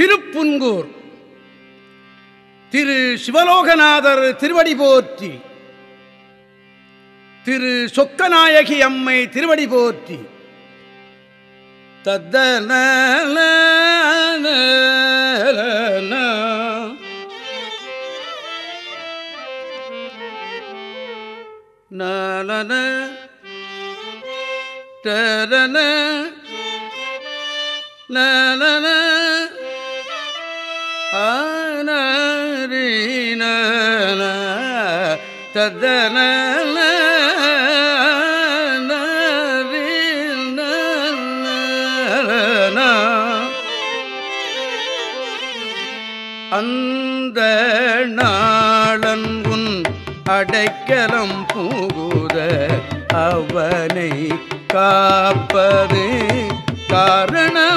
திருப்புன்கூர். திரு சிவலோகநாதர் திருவடி போற்றி. திரு சொக்கநாயகி அம்மை திருவடி போற்றி. தத்தன நலன தரன நலன ததன அந்த நாளன் அடைக்கலம் பூகுத அவனை காப்பது காரணம்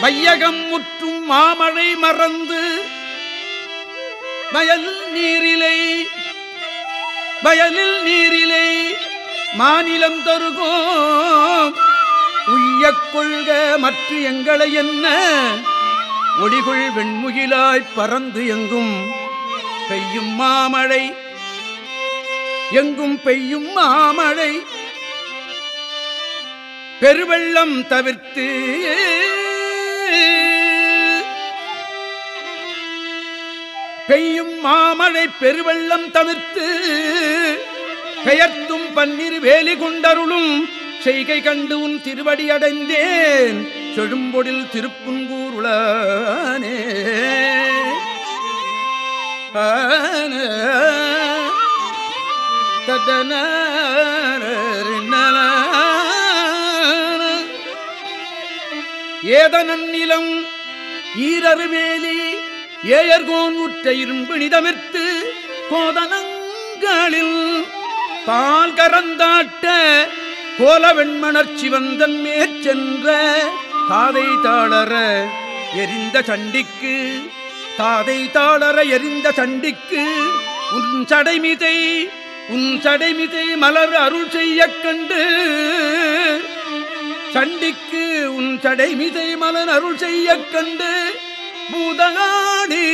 வையகம் முற்றும் மாமழை மறந்து வயல் நீரிலை வயலில் நீரிலை மாநிலம் தருகோம். உய்ய கொள்க மற்ற எங்களை என்ன? ஒடிகுள் வெண்முகிலாய் பறந்து எங்கும் பெய்யும் மாமழை எங்கும் பெய்யும் மாமழை. பெருவெள்ளம் தவிர்த்து பெய்யும் மாமழை பெருவெள்ளம் தவிர்த்து பெயர்த்தும் பன்னிரு வேலி கொண்டருளும் செய்கை கண்டு உன் திருவடி அடைந்தேன். செழும்பொடில் திருப்புங்கூருளானே ஆன ததன ஏதனன்னிலம் ஈரருவேலி ஏயர்கோன் உற்ற இரும்பு நிதமிர்த்து கோதனங்களில் பால் கரந்தாட்ட கோல வெண்மணர்ச்சி வந்தன் மேற்சென்ற தாதை தாளர எரிந்த சண்டிக்கு தாதை தாளர எரிந்த சண்டிக்கு உன் சடைமிதை உன் சடைமிதை மலர் அருள் செய்யக் கண்டு சண்டிக்கு உன் சடைமிசை மலன் அருள் செய்ய கண்டு பூதகாடி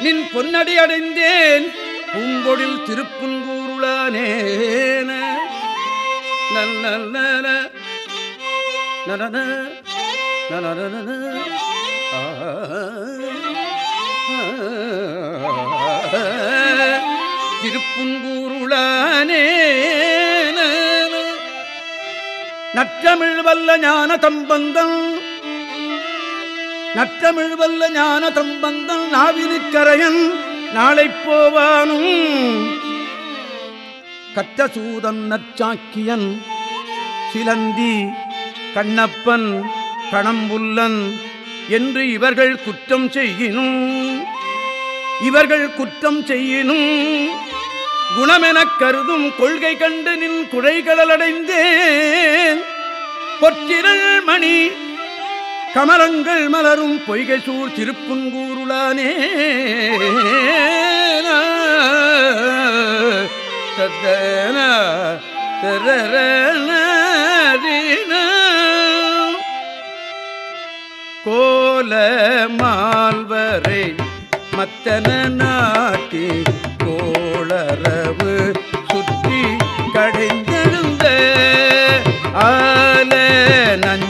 நின் பொன்னடி அடைந்தேன் பூங்கொடில் திருப்புங்கூருளானேன நல் நல் நல நனன நனனன நற்றமிழ் வல்ல ஞான தம்பந்தம் நற்றமிழ் வல்ல ஞான தம்பந்தம் நாவினுக்கரையன் நாளை போவானும். கற்ற சூதன் நற்சாக்கியன் சிலந்தி கண்ணப்பன் கணம்புல்லன் என்று இவர்கள் குற்றம் செய்யினும். இவர்கள் குற்றம் செய்யினும். குணமெனக் கருதும் கொள்கை கண்டு நின் குழைகளடைந்தேன் பொற்றிரள் மணி கமலங்கள் மலரும் பொய்கை சூழ் திருப்புங்கூருளானே. தத்தன கோல மால்வரை மத்தன நாட்டி கோளரவு சுற்றி கடைந்தெழுந்த ஆல நஞ்சு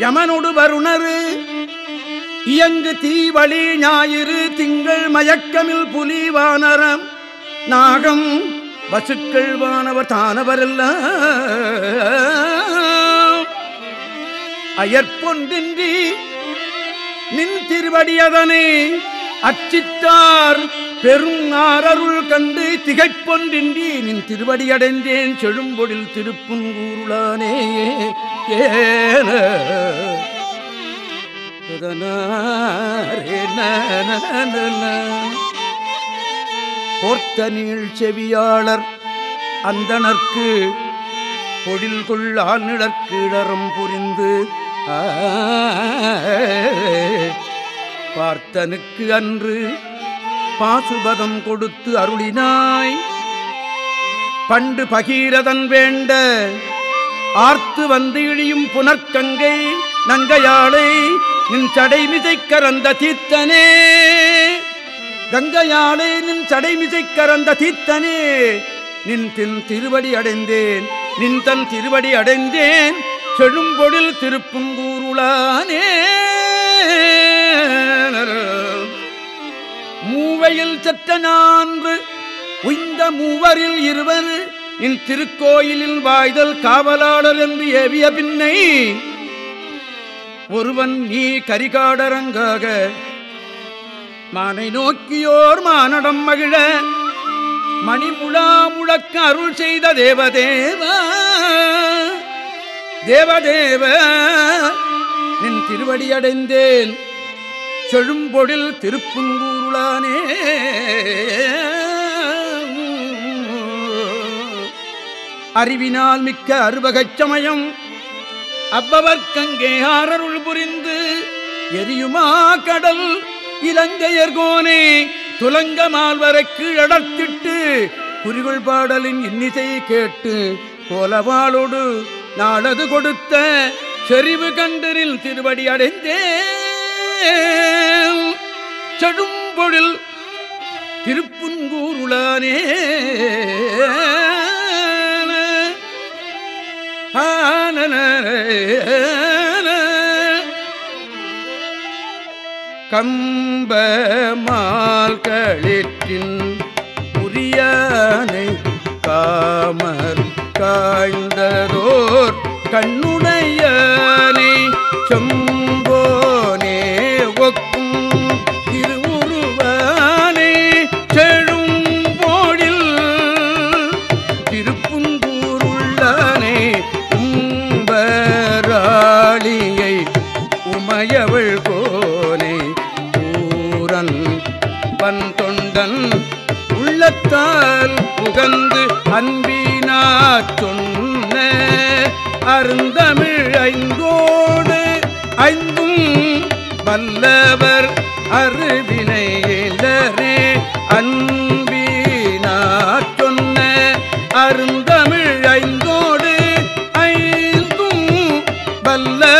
யமனொடு வருணரு. இயங்கு தீவழி ஞாயிறு திங்கள் மயக்கமில் புலி வானரம். நாகம் வசுக்கள் வானவர் தானவரெல்லாம் அயற்பொன்றின்றி நின் திருவடியதனே அச்சித்தார். பெரும் ஆரருள் கண்டு திகைப்பொன்றின்றி நின் திருவடியடைந்தேன் செழும்பொழில் திருப்புங்கூருளானே ஏன. போர்த்த நீள் செவியாளர் அந்தணர்க்கு பொழில் கொள்ளான் நிழற்கிடரும் புரிந்து ஆ, பார்த்தனுக்கு அன்று பாசுபதம் கொடுத்து அருளினாய். பண்டு பகீரதன் வேண்ட ஆர்த்து வந்து இழியும் புனர்கங்கை நங்கையாளை நின் சடைமிசை கரந்த தீர்த்தனே. கங்கையாளை நின் சடைமிசை கரந்த தீர்த்தனே. நின் தின் திருவடி அடைந்தேன் நின் தன் திருவடி அடைந்தேன். செழும்பொழில் திருப்புங்கூருளானே மூவையில் சற்ற நான்கு உய்ந்த மூவரில் இருவர் நின் திருக்கோயிலில் வாய்தல் காவலாளர் என்று ஏவிய பின்னை ஒருவன் நீ கரிகாடரங்காக மானை நோக்கியோர் மானடம் மகிழ மணிமுழா முழக்க அருள் செய்த தேவதேவா தேவதேவ நின் திருவடி அடைந்தேன். செழும்பொழில் திருப்புங்கூருளானே. அறிவினால் மிக்க அறுவகச் சமயம் அவ்வவர்க்கங்கே ஆரருள் புரிந்து எரியுமா கடல் இலங்கையர்கோனே துலங்க மால்வரை கீழடத்திட்டு குறிகுள் பாடலின் இன்னிசை கேட்டு கோலவாளோடு நாளது கொடுத்த செறிவு கண்டரில் திருவடி அடைந்தேன். செடும்பொழில் திருப்புன்கூருளானே கம்ப மால்களிற்றின் புரியானை காமர் காய்ந்ததோர் கண்ணுடையானை செம்போனே உள்ளத்தால் புகந்து அன்பினா சொன்ன அருந்தமிழ் ஐந்தோடு ஐந்தும் வல்லவர் அருவினையிலரே அன்பினா சொன்ன அருந்தமிழ் ஐந்தோடு ஐந்தும் வல்லவர்